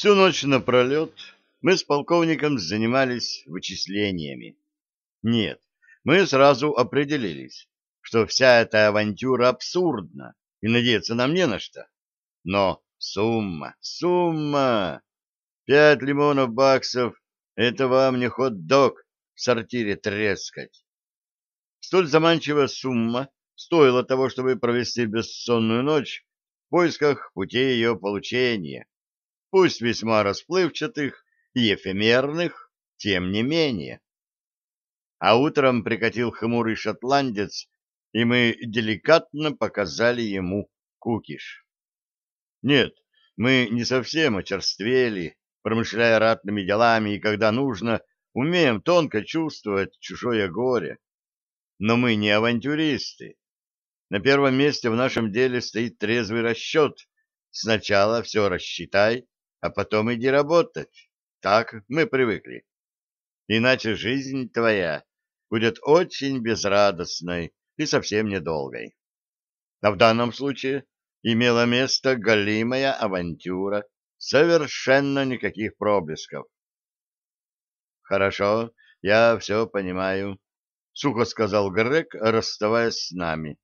Всю ночь напролет мы с полковником занимались вычислениями. Нет, мы сразу определились, что вся эта авантюра абсурдна, и надеяться нам не на что. Но сумма, сумма! Пять лимонов баксов — это вам не хот-дог в сортире трескать. Столь заманчивая сумма стоила того, чтобы провести бессонную ночь в поисках путей ее получения, пусть весьма расплывчатых и эфемерных, тем не менее. А утром прикатил хмурый шотландец, и мы деликатно показали ему кукиш. Нет, мы не совсем очерствели, промышляя ратными делами, и когда нужно, умеем тонко чувствовать чужое горе. Но мы не авантюристы. На первом месте в нашем деле стоит трезвый расчет. Сначала все рассчитай, а потом иди работать. Так мы привыкли. Иначе жизнь твоя будет очень безрадостной и совсем недолгой. А в данном случае имела место галимая авантюра, совершенно никаких проблесков. «Хорошо, я все понимаю», — сухо сказал Грег, расставаясь с нами.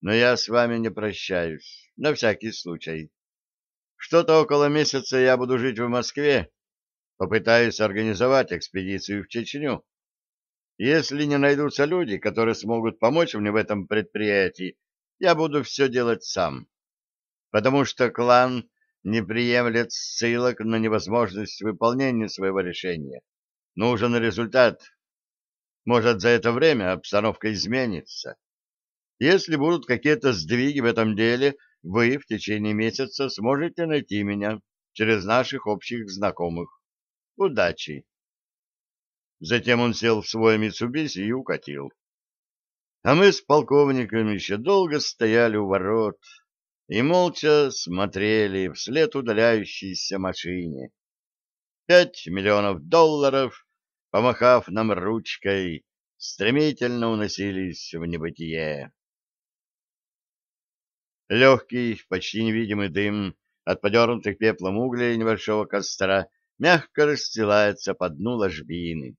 «Но я с вами не прощаюсь, на всякий случай. Что-то около месяца я буду жить в Москве, попытаюсь организовать экспедицию в Чечню. Если не найдутся люди, которые смогут помочь мне в этом предприятии, я буду все делать сам, потому что клан не приемлет ссылок на невозможность выполнения своего решения. Нужен результат. Может, за это время обстановка изменится. Если будут какие-то сдвиги в этом деле, вы в течение месяца сможете найти меня через наших общих знакомых. Удачи! Затем он сел в свой Митсубиси и укатил. А мы с полковником еще долго стояли у ворот и молча смотрели вслед удаляющейся машине. Пять миллионов долларов, помахав нам ручкой, стремительно уносились в небытие. Легкий, почти невидимый дым от подернутых пеплом углей небольшого костра мягко расстилается по дну ложбины.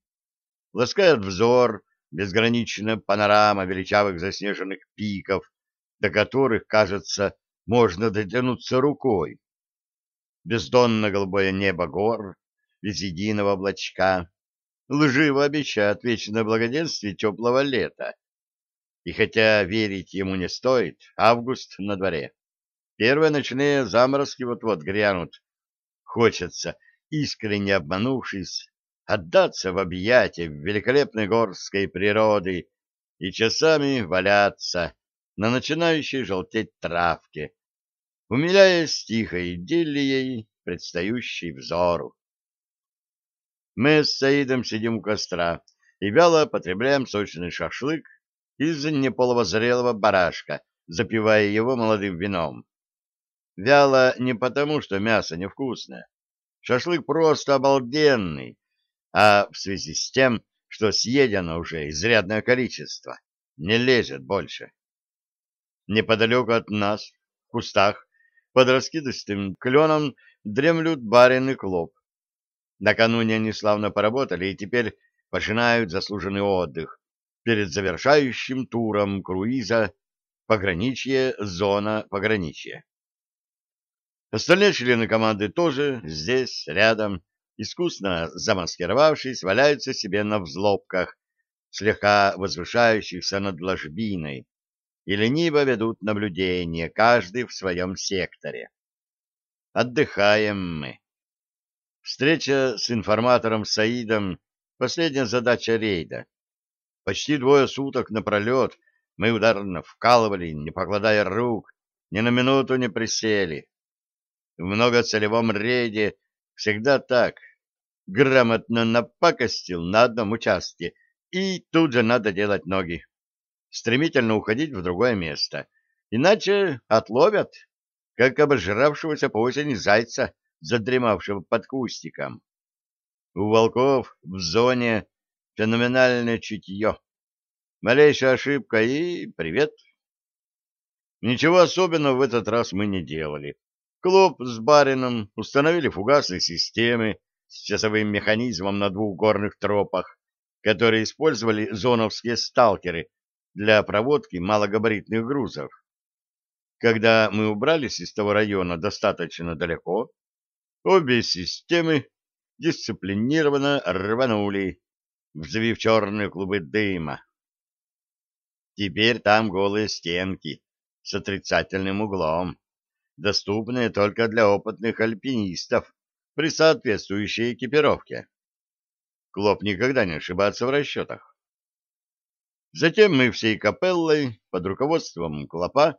Ласкает взор безграничная панорама величавых заснеженных пиков, до которых, кажется, можно дотянуться рукой. Бездонно-голубое небо гор, без единого облачка, лживо обещает вечное благоденствие теплого лета. И хотя верить ему не стоит, август на дворе. Первые ночные заморозки вот-вот грянут. Хочется, искренне обманувшись, отдаться в объятия великолепной горской природы и часами валяться на начинающей желтеть травке, умиляясь тихой идиллией, предстающей взору. Мы с Саидом сидим у костра и вяло потребляем сочный шашлык из неполовозрелого барашка, запивая его молодым вином. Вяло не потому, что мясо невкусное. Шашлык просто обалденный, а в связи с тем, что съедено уже изрядное количество, не лезет больше. Неподалеку от нас, в кустах, под раскидыстым кленом дремлют барин и клоп. Накануне они славно поработали и теперь пожинают заслуженный отдых, перед завершающим туром круиза «Пограничье, зона пограничья». Остальные члены команды тоже здесь, рядом, искусно замаскировавшись, валяются себе на взлобках, слегка возвышающихся над ложбиной, и лениво ведут наблюдение, каждый в своем секторе. Отдыхаем мы. Встреча с информатором Саидом — последняя задача рейда. Почти двое суток напролет мы ударно вкалывали, не покладая рук, ни на минуту не присели. В многоцелевом рейде всегда так. Грамотно напакостил на одном участке, и тут же надо делать ноги. Стремительно уходить в другое место. Иначе отловят, как обожравшегося по осени зайца, задремавшего под кустиком. У волков в зоне Феноменальное чутье. Малейшая ошибка и привет. Ничего особенного в этот раз мы не делали, Клоп с барином установили фугасные системы с часовым механизмом на двух горных тропах, которые использовали зоновские сталкеры для проводки малогабаритных грузов. Когда мы убрались из того района достаточно далеко, обе системы дисциплинированно рванули, взвив черные клубы дыма. Теперь там голые стенки с отрицательным углом, доступные только для опытных альпинистов при соответствующей экипировке. Клоп никогда не ошибается в расчетах. Затем мы всей капеллой под руководством Клопа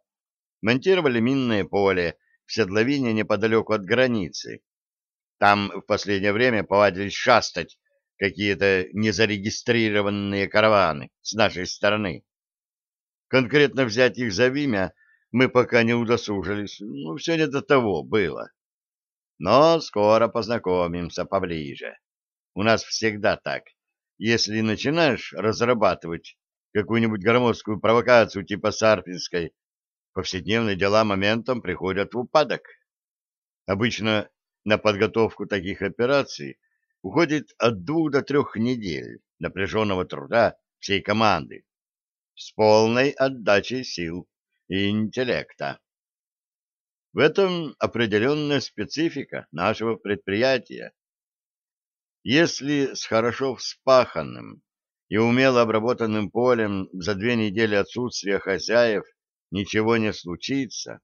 монтировали минное поле в седловине неподалеку от границы. Там в последнее время повадились шастать какие-то незарегистрированные караваны с нашей стороны. Конкретно взять их за вимя мы пока не удосужились, ну, все не до того было. Но скоро познакомимся поближе. У нас всегда так. Если начинаешь разрабатывать какую-нибудь громоздкую провокацию типа Сарпинской, повседневные дела моментом приходят в упадок. Обычно на подготовку таких операций уходит от двух до трех недель напряженного труда всей команды с полной отдачей сил и интеллекта. В этом определенная специфика нашего предприятия. Если с хорошо вспаханным и умело обработанным полем за две недели отсутствия хозяев ничего не случится,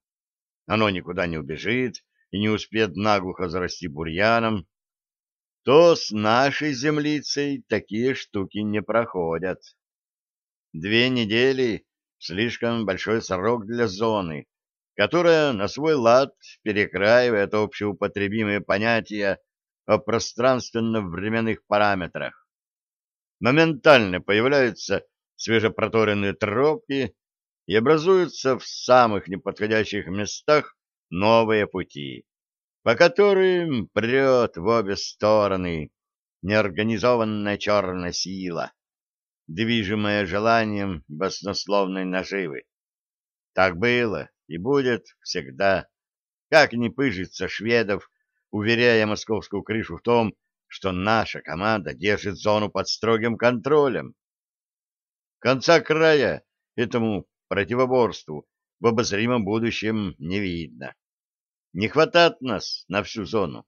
оно никуда не убежит и не успеет наглухо зарасти бурьяном, то с нашей землицей такие штуки не проходят. Две недели — слишком большой срок для зоны, которая на свой лад перекраивает общеупотребимые понятия о пространственно-временных параметрах. Моментально появляются свежепроторенные тропки и образуются в самых неподходящих местах новые пути, по которым прет в обе стороны неорганизованная черная сила движимая желанием баснословной наживы. Так было и будет всегда. Как не пыжится шведов, уверяя московскую крышу в том, что наша команда держит зону под строгим контролем. Конца края этому противоборству в обозримом будущем не видно. Не хватает нас на всю зону.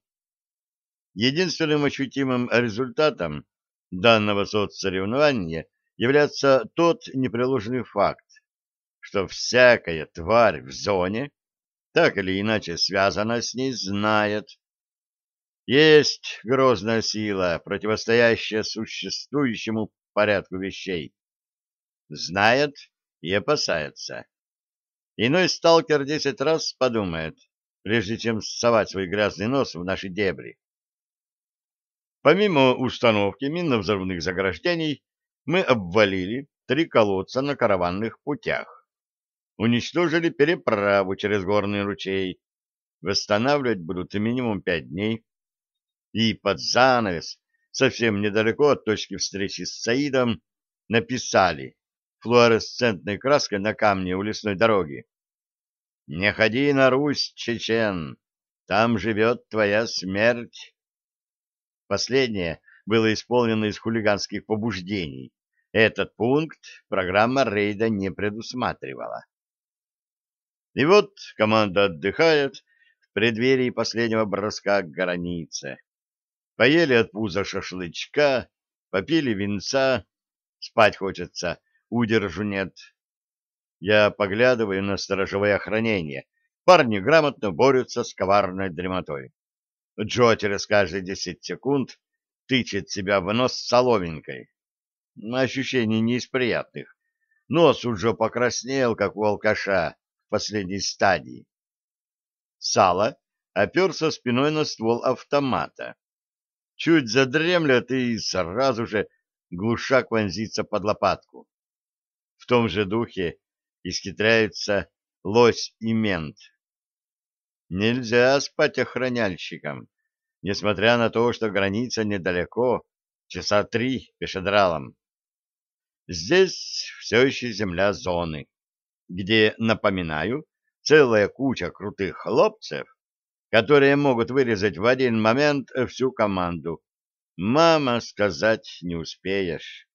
Единственным ощутимым результатом данного соцсоревнования является тот непреложный факт, что всякая тварь в зоне так или иначе связана с ней, знает. Есть грозная сила, противостоящая существующему порядку вещей. Знает и опасается. Иной сталкер десять раз подумает, прежде чем совать свой грязный нос в наши дебри. Помимо установки минно-взрывных заграждений, мы обвалили три колодца на караванных путях. Уничтожили переправу через горный ручей. Восстанавливать будут минимум пять дней. И под занавес, совсем недалеко от точки встречи с Саидом, написали флуоресцентной краской на камне у лесной дороги. «Не ходи на Русь, чечен, там живет твоя смерть». Последнее было исполнено из хулиганских побуждений. Этот пункт программа рейда не предусматривала. И вот команда отдыхает в преддверии последнего броска к границе. Поели от пуза шашлычка, попили винца, спать хочется, удержу нет. Я поглядываю на сторожевое охранение. Парни грамотно борются с коварной дремотой. Джо через каждые десять секунд тычет себя в нос соломинкой. Ощущение не из приятных. Нос уже покраснел, как у алкаша в последней стадии. Сало оперся спиной на ствол автомата. Чуть задремлет и сразу же глушак вонзится под лопатку. В том же духе искитряются лось и мент. Нельзя спать охраняльщикам, несмотря на то, что граница недалеко, часа три пешедралом. Здесь все еще земля зоны, где, напоминаю, целая куча крутых хлопцев которые могут вырезать в один момент всю команду. Мама, сказать не успеешь.